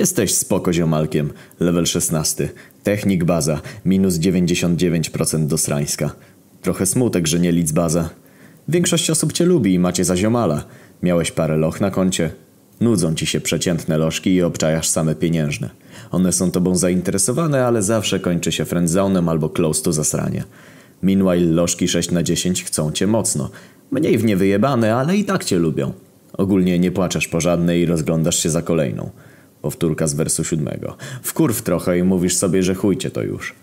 Jesteś spoko ziomalkiem. Level 16. Technik baza. Minus 99% do Srańska. Trochę smutek, że nie lic baza. Większość osób cię lubi i macie za ziomala. Miałeś parę loch na koncie. Nudzą ci się przeciętne lożki i obczajasz same pieniężne. One są tobą zainteresowane, ale zawsze kończy się friendzonem albo close to zasranie. Meanwhile lożki 6 na 10 chcą cię mocno. Mniej w nie wyjebane, ale i tak cię lubią. Ogólnie nie płaczesz po żadnej i rozglądasz się za kolejną. Powtórka z wersu siódmego. Wkurw trochę i mówisz sobie, że chujcie to już.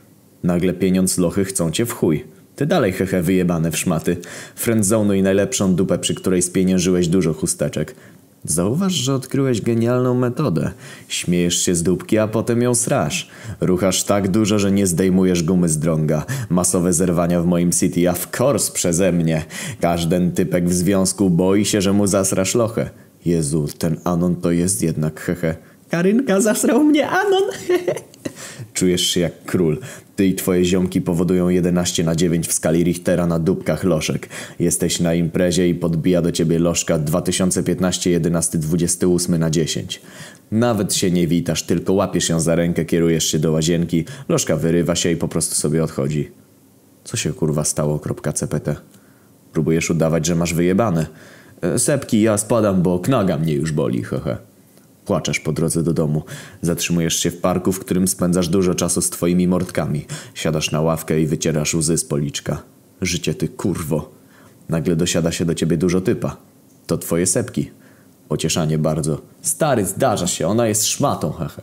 Nagle pieniądz lochy chcą cię w chuj. Ty dalej hehe wyjebane w szmaty. Friendzone i najlepszą dupę, przy której spieniężyłeś dużo chusteczek. Zauważ, że odkryłeś genialną metodę. Śmiejesz się z dupki, a potem ją srasz. Ruchasz tak dużo, że nie zdejmujesz gumy z drąga. Masowe zerwania w moim city, a w course przeze mnie. Każden typek w związku boi się, że mu zasrasz lochę. Jezu, ten Anon to jest jednak hehe. Karynka zasrał mnie Anon. Czujesz się jak król. Ty i twoje ziomki powodują 11 na 9 w skali Richtera na dupkach lożek. Jesteś na imprezie i podbija do ciebie lożka 2015 11 28 na 10. Nawet się nie witasz, tylko łapiesz ją za rękę, kierujesz się do łazienki, lożka wyrywa się i po prostu sobie odchodzi. Co się kurwa stało, CPT? Próbujesz udawać, że masz wyjebane. E, Sepki, ja spadam, bo knaga mnie już boli, hehe. Płaczesz po drodze do domu. Zatrzymujesz się w parku, w którym spędzasz dużo czasu z twoimi mordkami. Siadasz na ławkę i wycierasz łzy z policzka. Życie ty kurwo. Nagle dosiada się do ciebie dużo typa. To twoje sepki. Pocieszanie bardzo. Stary, zdarza się, ona jest szmatą, hehe.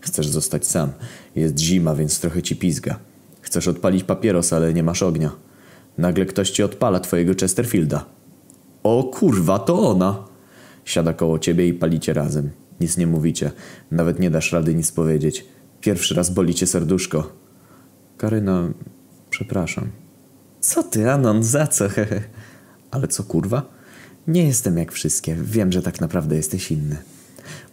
Chcesz zostać sam. Jest zima, więc trochę ci pizga. Chcesz odpalić papieros, ale nie masz ognia. Nagle ktoś ci odpala twojego Chesterfielda. O kurwa, to ona! Siada koło ciebie i palicie razem. Nic nie mówicie. Nawet nie dasz rady nic powiedzieć. Pierwszy raz boli cię serduszko. Karyna, przepraszam. Co ty, Anon, za co? Ale co, kurwa? Nie jestem jak wszystkie. Wiem, że tak naprawdę jesteś inny.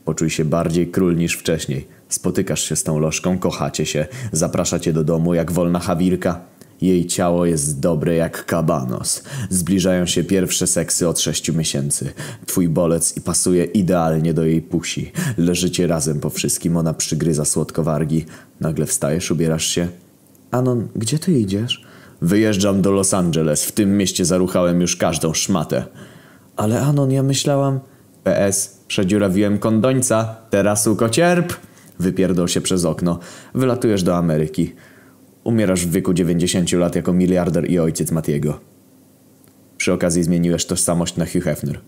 Poczuj się bardziej król niż wcześniej. Spotykasz się z tą lożką, kochacie się, zaprasza cię do domu jak wolna chawirka. Jej ciało jest dobre jak kabanos. Zbliżają się pierwsze seksy od sześciu miesięcy. Twój bolec i pasuje idealnie do jej pusi. Leżycie razem po wszystkim, ona przygryza słodko wargi. Nagle wstajesz, ubierasz się. Anon, gdzie ty idziesz? Wyjeżdżam do Los Angeles. W tym mieście zaruchałem już każdą szmatę. Ale Anon, ja myślałam... PS, przedziurawiłem kondońca. Teraz uko cierp. Wypierdol się przez okno. Wylatujesz do Ameryki. Umierasz w wieku 90 lat jako miliarder i ojciec Matiego. Przy okazji zmieniłeś tożsamość na Hugh Hefner.